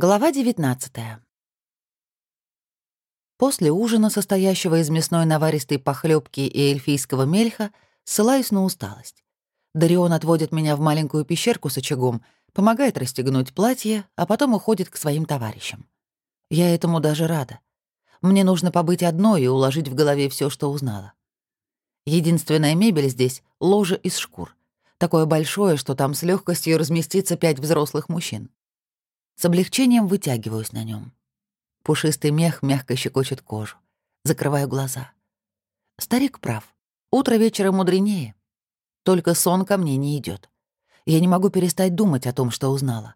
Глава 19 После ужина, состоящего из мясной наваристой похлебки и эльфийского мельха, ссылаюсь на усталость. Дарион отводит меня в маленькую пещерку с очагом, помогает расстегнуть платье, а потом уходит к своим товарищам. Я этому даже рада. Мне нужно побыть одной и уложить в голове все, что узнала. Единственная мебель здесь — ложе из шкур. Такое большое, что там с легкостью разместится пять взрослых мужчин. С облегчением вытягиваюсь на нем. Пушистый мех мягко щекочет кожу. Закрываю глаза. Старик прав. Утро вечера мудренее. Только сон ко мне не идет. Я не могу перестать думать о том, что узнала.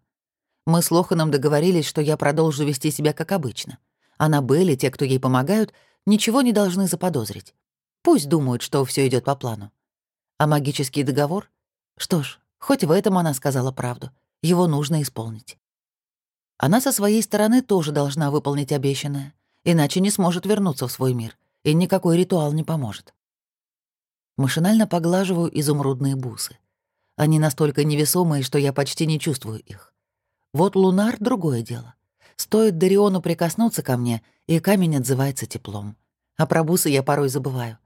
Мы с Лоханом договорились, что я продолжу вести себя как обычно. Аннабель и те, кто ей помогают, ничего не должны заподозрить. Пусть думают, что все идет по плану. А магический договор? Что ж, хоть в этом она сказала правду. Его нужно исполнить. Она со своей стороны тоже должна выполнить обещанное, иначе не сможет вернуться в свой мир, и никакой ритуал не поможет. Машинально поглаживаю изумрудные бусы. Они настолько невесомые, что я почти не чувствую их. Вот лунар — другое дело. Стоит Дариону прикоснуться ко мне, и камень отзывается теплом. А про бусы я порой забываю.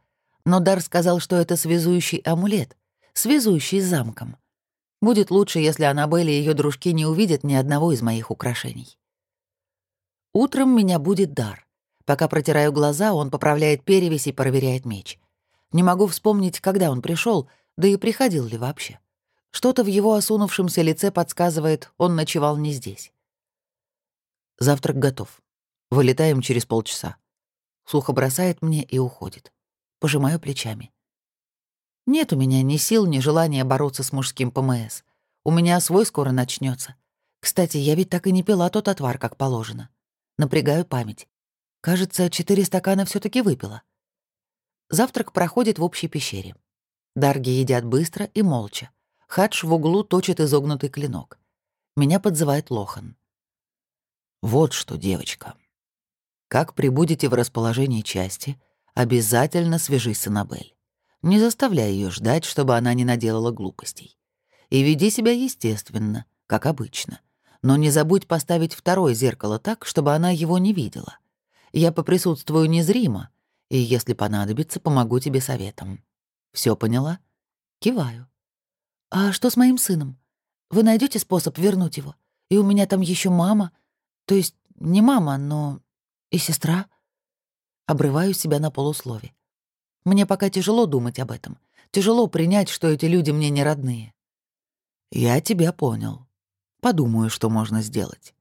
Но Дар сказал, что это связующий амулет, связующий с замком. Будет лучше, если Аннабель и ее дружки не увидят ни одного из моих украшений. Утром меня будет дар. Пока протираю глаза, он поправляет перевесь и проверяет меч. Не могу вспомнить, когда он пришел, да и приходил ли вообще. Что-то в его осунувшемся лице подсказывает, он ночевал не здесь. Завтрак готов. Вылетаем через полчаса. Сухо бросает мне и уходит. Пожимаю плечами. Нет у меня ни сил, ни желания бороться с мужским ПМС. У меня свой скоро начнется. Кстати, я ведь так и не пила тот отвар, как положено. Напрягаю память. Кажется, четыре стакана все таки выпила. Завтрак проходит в общей пещере. Дарги едят быстро и молча. Хадж в углу точит изогнутый клинок. Меня подзывает Лохан. «Вот что, девочка. Как прибудете в расположении части, обязательно свяжись с Аннабель. Не заставляй ее ждать, чтобы она не наделала глупостей. И веди себя естественно, как обычно. Но не забудь поставить второе зеркало так, чтобы она его не видела. Я поприсутствую незримо, и, если понадобится, помогу тебе советом. Все поняла? Киваю. А что с моим сыном? Вы найдете способ вернуть его? И у меня там еще мама. То есть не мама, но и сестра. Обрываю себя на полуслове. Мне пока тяжело думать об этом. Тяжело принять, что эти люди мне не родные. Я тебя понял. Подумаю, что можно сделать.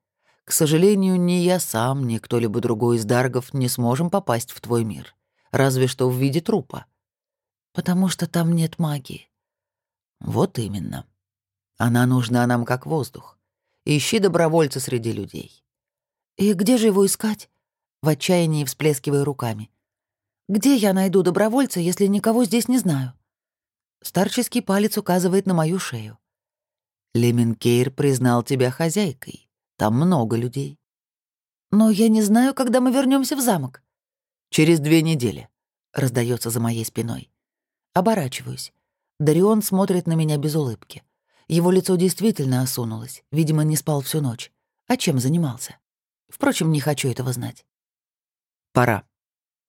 К сожалению, ни я сам, ни кто-либо другой из даргов не сможем попасть в твой мир. Разве что в виде трупа. Потому что там нет магии. Вот именно. Она нужна нам как воздух. Ищи добровольца среди людей. И где же его искать? В отчаянии всплескивая руками. Где я найду добровольца, если никого здесь не знаю? Старческий палец указывает на мою шею. Леменкейр признал тебя хозяйкой. Там много людей. Но я не знаю, когда мы вернемся в замок. Через две недели. Раздается за моей спиной. Оборачиваюсь. Дарион смотрит на меня без улыбки. Его лицо действительно осунулось. Видимо, не спал всю ночь. А чем занимался? Впрочем, не хочу этого знать. Пора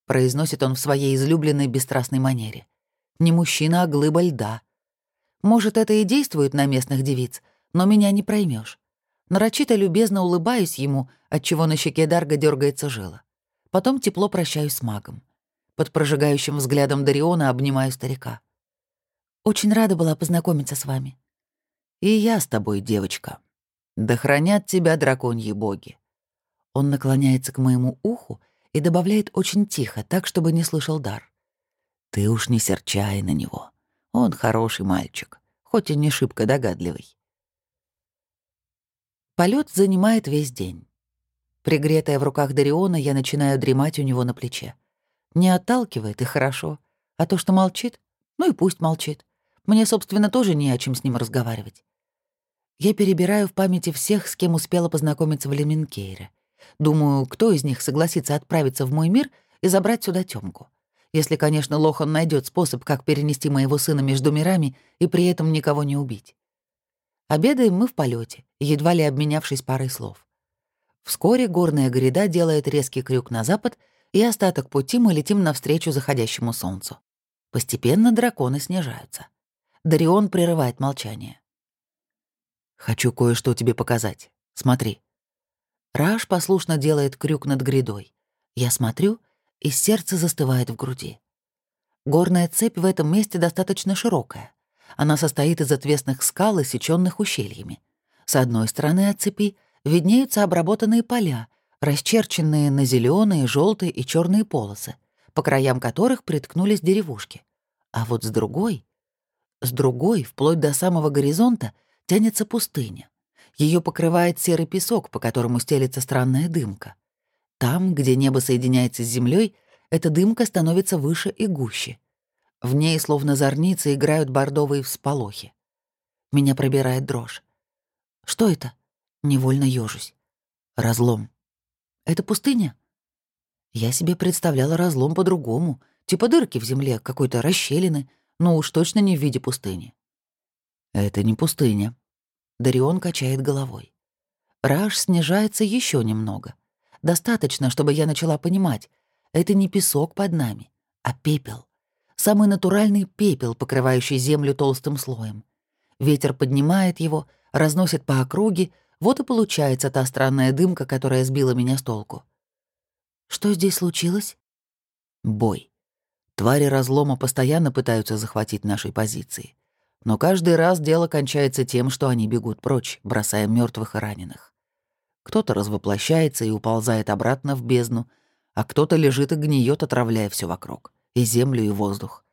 произносит он в своей излюбленной бесстрастной манере. Не мужчина, а глыба льда. Может, это и действует на местных девиц, но меня не проймешь. Нарочито любезно улыбаюсь ему, отчего на щеке Дарга дергается жила. Потом тепло прощаюсь с магом. Под прожигающим взглядом Дариона обнимаю старика. «Очень рада была познакомиться с вами». «И я с тобой, девочка. Да хранят тебя драконьи боги». Он наклоняется к моему уху и добавляет очень тихо, так, чтобы не слышал дар. «Ты уж не серчай на него. Он хороший мальчик, хоть и не шибко догадливый». Полет занимает весь день. Пригретая в руках Дариона, я начинаю дремать у него на плече. Не отталкивает, и хорошо. А то, что молчит, ну и пусть молчит. Мне, собственно, тоже не о чем с ним разговаривать. Я перебираю в памяти всех, с кем успела познакомиться в Леменкейре. Думаю, кто из них согласится отправиться в мой мир и забрать сюда Тёмку. Если, конечно, Лохан найдет способ, как перенести моего сына между мирами и при этом никого не убить. Обедаем мы в полете, едва ли обменявшись парой слов. Вскоре горная гряда делает резкий крюк на запад, и остаток пути мы летим навстречу заходящему солнцу. Постепенно драконы снижаются. Дарион прерывает молчание. «Хочу кое-что тебе показать. Смотри». Раш послушно делает крюк над грядой. Я смотрю, и сердце застывает в груди. Горная цепь в этом месте достаточно широкая. Она состоит из отвесных скал, сечённых ущельями. С одной стороны от цепи виднеются обработанные поля, расчерченные на зеленые, желтые и черные полосы, по краям которых приткнулись деревушки. А вот с другой... С другой, вплоть до самого горизонта, тянется пустыня. Ее покрывает серый песок, по которому стелется странная дымка. Там, где небо соединяется с землей, эта дымка становится выше и гуще. В ней, словно зорницы, играют бордовые всполохи. Меня пробирает дрожь. Что это? Невольно ёжусь. Разлом. Это пустыня? Я себе представляла разлом по-другому, типа дырки в земле, какой-то расщелины, но уж точно не в виде пустыни. Это не пустыня. Дарион качает головой. Раш снижается еще немного. Достаточно, чтобы я начала понимать. Это не песок под нами, а пепел. Самый натуральный пепел, покрывающий землю толстым слоем. Ветер поднимает его, разносит по округе, вот и получается та странная дымка, которая сбила меня с толку. Что здесь случилось? Бой. Твари разлома постоянно пытаются захватить наши позиции. Но каждый раз дело кончается тем, что они бегут прочь, бросая мертвых и раненых. Кто-то развоплощается и уползает обратно в бездну, а кто-то лежит и гниет, отравляя все вокруг, и землю, и воздух.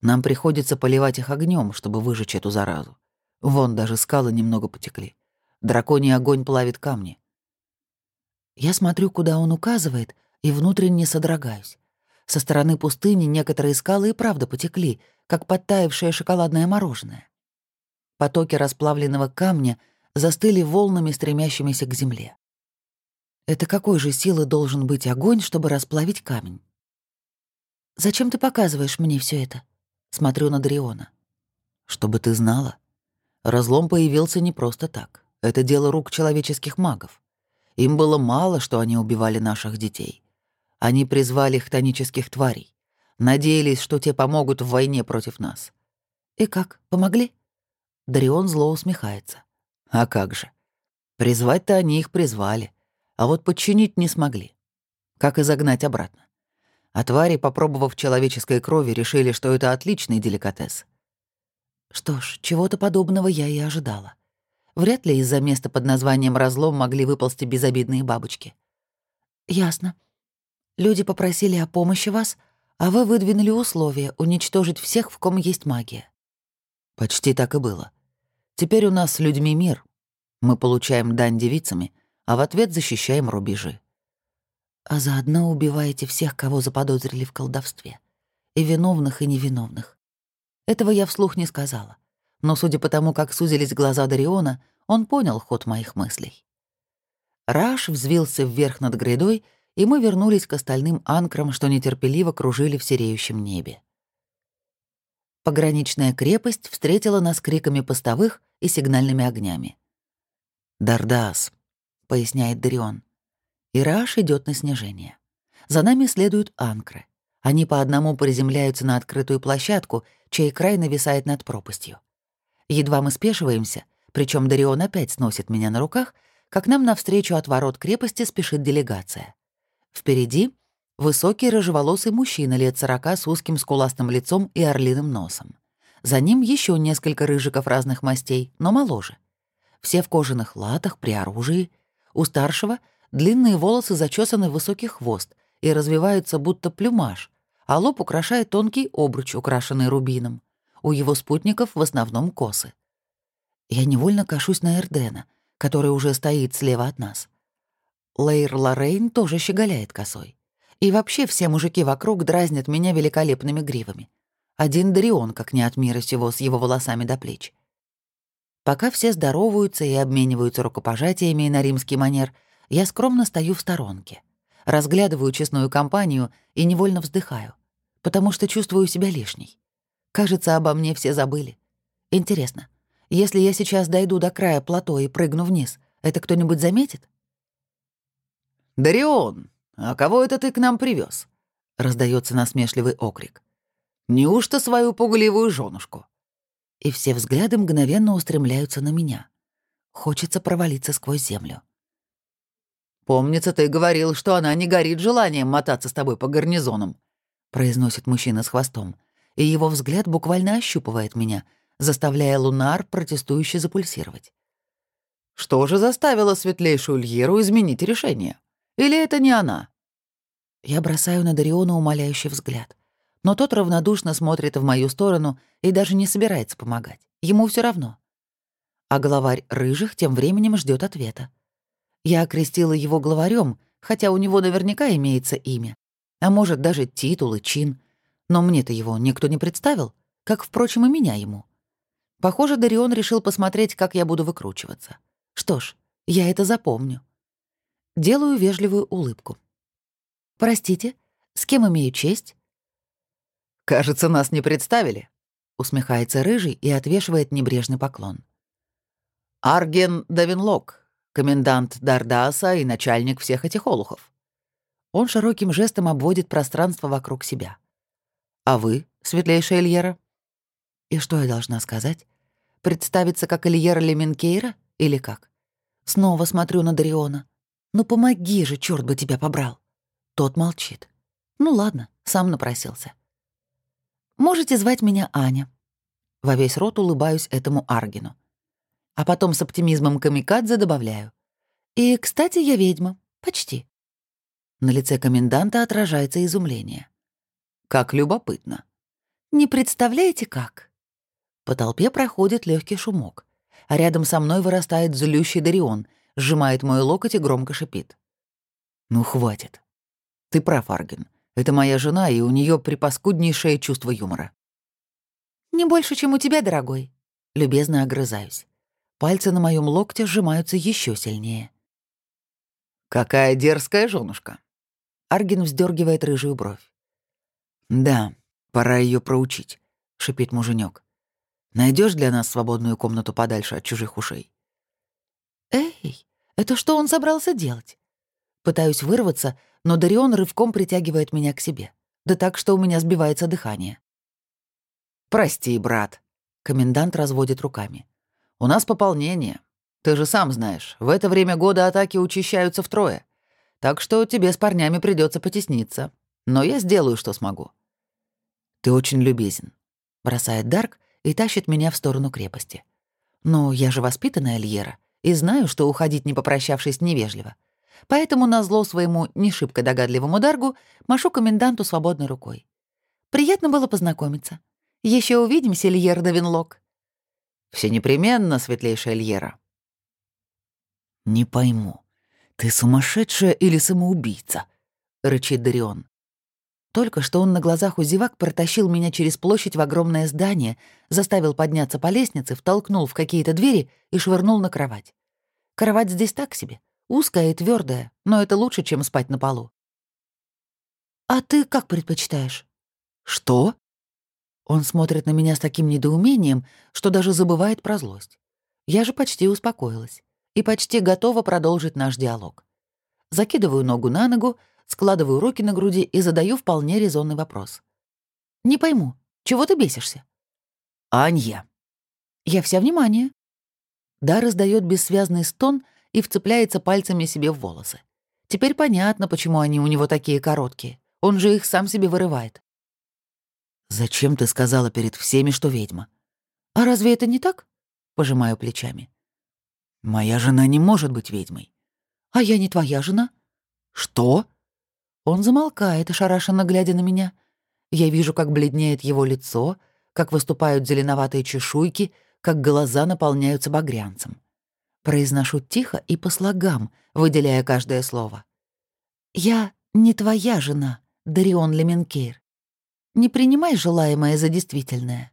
Нам приходится поливать их огнем, чтобы выжечь эту заразу. Вон даже скалы немного потекли. Драконий огонь плавит камни. Я смотрю, куда он указывает, и внутренне содрогаюсь. Со стороны пустыни некоторые скалы и правда потекли, как подтаявшее шоколадное мороженое. Потоки расплавленного камня застыли волнами, стремящимися к земле. Это какой же силы должен быть огонь, чтобы расплавить камень? «Зачем ты показываешь мне все это?» Смотрю на Дриона. «Чтобы ты знала. Разлом появился не просто так. Это дело рук человеческих магов. Им было мало, что они убивали наших детей. Они призвали хтонических тварей. Надеялись, что те помогут в войне против нас. И как, помогли? Дарион зло усмехается. А как же? Призвать-то они их призвали, а вот подчинить не смогли. Как и загнать обратно. А твари, попробовав человеческой крови, решили, что это отличный деликатес. Что ж, чего-то подобного я и ожидала. Вряд ли из-за места под названием «разлом» могли выползти безобидные бабочки. «Ясно. Люди попросили о помощи вас, а вы выдвинули условие уничтожить всех, в ком есть магия. Почти так и было. Теперь у нас с людьми мир. Мы получаем дань девицами, а в ответ защищаем рубежи. А заодно убиваете всех, кого заподозрили в колдовстве. И виновных, и невиновных. Этого я вслух не сказала. Но судя по тому, как сузились глаза Дариона, он понял ход моих мыслей. Раш взвился вверх над грядой и мы вернулись к остальным анкрам, что нетерпеливо кружили в сереющем небе. Пограничная крепость встретила нас криками постовых и сигнальными огнями. «Дардас», — поясняет Дарион. Ираш идет на снижение. За нами следуют анкры. Они по одному приземляются на открытую площадку, чей край нависает над пропастью. Едва мы спешиваемся, причем Дарион опять сносит меня на руках, как нам навстречу от ворот крепости спешит делегация. Впереди — высокий рыжеволосый мужчина лет сорока с узким скуластым лицом и орлиным носом. За ним еще несколько рыжиков разных мастей, но моложе. Все в кожаных латах, при оружии. У старшего длинные волосы зачесаны в высокий хвост и развиваются будто плюмаж, а лоб украшает тонкий обруч, украшенный рубином. У его спутников в основном косы. Я невольно кашусь на Эрдена, который уже стоит слева от нас. Лейр Лоррейн тоже щеголяет косой. И вообще все мужики вокруг дразнят меня великолепными гривами. Один Дарион, как не от мира сего, с его волосами до плеч. Пока все здороваются и обмениваются рукопожатиями на римский манер, я скромно стою в сторонке. Разглядываю честную компанию и невольно вздыхаю, потому что чувствую себя лишней. Кажется, обо мне все забыли. Интересно, если я сейчас дойду до края плато и прыгну вниз, это кто-нибудь заметит? «Дарион, а кого это ты к нам привез? раздается насмешливый окрик. «Неужто свою пугливую женушку?» И все взгляды мгновенно устремляются на меня. Хочется провалиться сквозь землю. «Помнится, ты говорил, что она не горит желанием мотаться с тобой по гарнизонам», произносит мужчина с хвостом, и его взгляд буквально ощупывает меня, заставляя лунар протестующе запульсировать. «Что же заставило светлейшую Льеру изменить решение? Или это не она?» Я бросаю на Дариона умоляющий взгляд. Но тот равнодушно смотрит в мою сторону и даже не собирается помогать. Ему все равно. А главарь рыжих тем временем ждет ответа. Я окрестила его главарем, хотя у него наверняка имеется имя. А может, даже титул и чин. Но мне-то его никто не представил, как, впрочем, и меня ему. Похоже, Дарион решил посмотреть, как я буду выкручиваться. Что ж, я это запомню. Делаю вежливую улыбку. «Простите, с кем имею честь?» «Кажется, нас не представили», — усмехается Рыжий и отвешивает небрежный поклон. «Арген Давинлок, комендант Дардаса и начальник всех этих олухов». Он широким жестом обводит пространство вокруг себя. «А вы, светлейшая Ильера?» «И что я должна сказать? Представиться как Ильера Леменкейра или как?» Снова смотрю на Дариона. «Ну помоги же, черт бы тебя побрал!» Тот молчит. «Ну ладно, сам напросился». «Можете звать меня Аня». Во весь рот улыбаюсь этому Аргину. А потом с оптимизмом камикадзе добавляю. «И, кстати, я ведьма. Почти». На лице коменданта отражается изумление. «Как любопытно». «Не представляете, как?» По толпе проходит легкий шумок, а рядом со мной вырастает злющий Дарион, сжимает мой локоть и громко шипит. «Ну, хватит. Ты прав, Арген. Это моя жена, и у нее припаскуднейшее чувство юмора. Не больше, чем у тебя, дорогой. Любезно огрызаюсь. Пальцы на моем локте сжимаются еще сильнее. Какая дерзкая женушка. Арген вздергивает рыжую бровь. Да, пора ее проучить, шипит муженек. Найдешь для нас свободную комнату подальше от чужих ушей? Эй, это что он собрался делать? Пытаюсь вырваться, но Дарион рывком притягивает меня к себе. Да так, что у меня сбивается дыхание. «Прости, брат», — комендант разводит руками. «У нас пополнение. Ты же сам знаешь, в это время года атаки учащаются втрое. Так что тебе с парнями придется потесниться. Но я сделаю, что смогу». «Ты очень любезен», — бросает Дарк и тащит меня в сторону крепости. «Но я же воспитанная Льера и знаю, что уходить, не попрощавшись, невежливо. Поэтому на зло своему не шибко догадливому Даргу машу коменданту свободной рукой. Приятно было познакомиться. Еще увидимся, Льер Давинлок. Все непременно, светлейшая Льера. Не пойму, ты сумасшедшая или самоубийца? рычит Дарион. Только что он на глазах у зевак протащил меня через площадь в огромное здание, заставил подняться по лестнице, втолкнул в какие-то двери и швырнул на кровать. Кровать здесь так себе — Узкая и твердая, но это лучше, чем спать на полу. «А ты как предпочитаешь?» «Что?» Он смотрит на меня с таким недоумением, что даже забывает про злость. Я же почти успокоилась и почти готова продолжить наш диалог. Закидываю ногу на ногу, складываю руки на груди и задаю вполне резонный вопрос. «Не пойму, чего ты бесишься?» «Анья». «Я вся внимание». Да раздает бессвязный стон, и вцепляется пальцами себе в волосы. Теперь понятно, почему они у него такие короткие. Он же их сам себе вырывает. «Зачем ты сказала перед всеми, что ведьма?» «А разве это не так?» — пожимаю плечами. «Моя жена не может быть ведьмой». «А я не твоя жена?» «Что?» Он замолкает, ошарашенно глядя на меня. Я вижу, как бледнеет его лицо, как выступают зеленоватые чешуйки, как глаза наполняются багрянцем. Произношу тихо и по слогам, выделяя каждое слово. «Я не твоя жена, Дарион Леменкейр. Не принимай желаемое за действительное».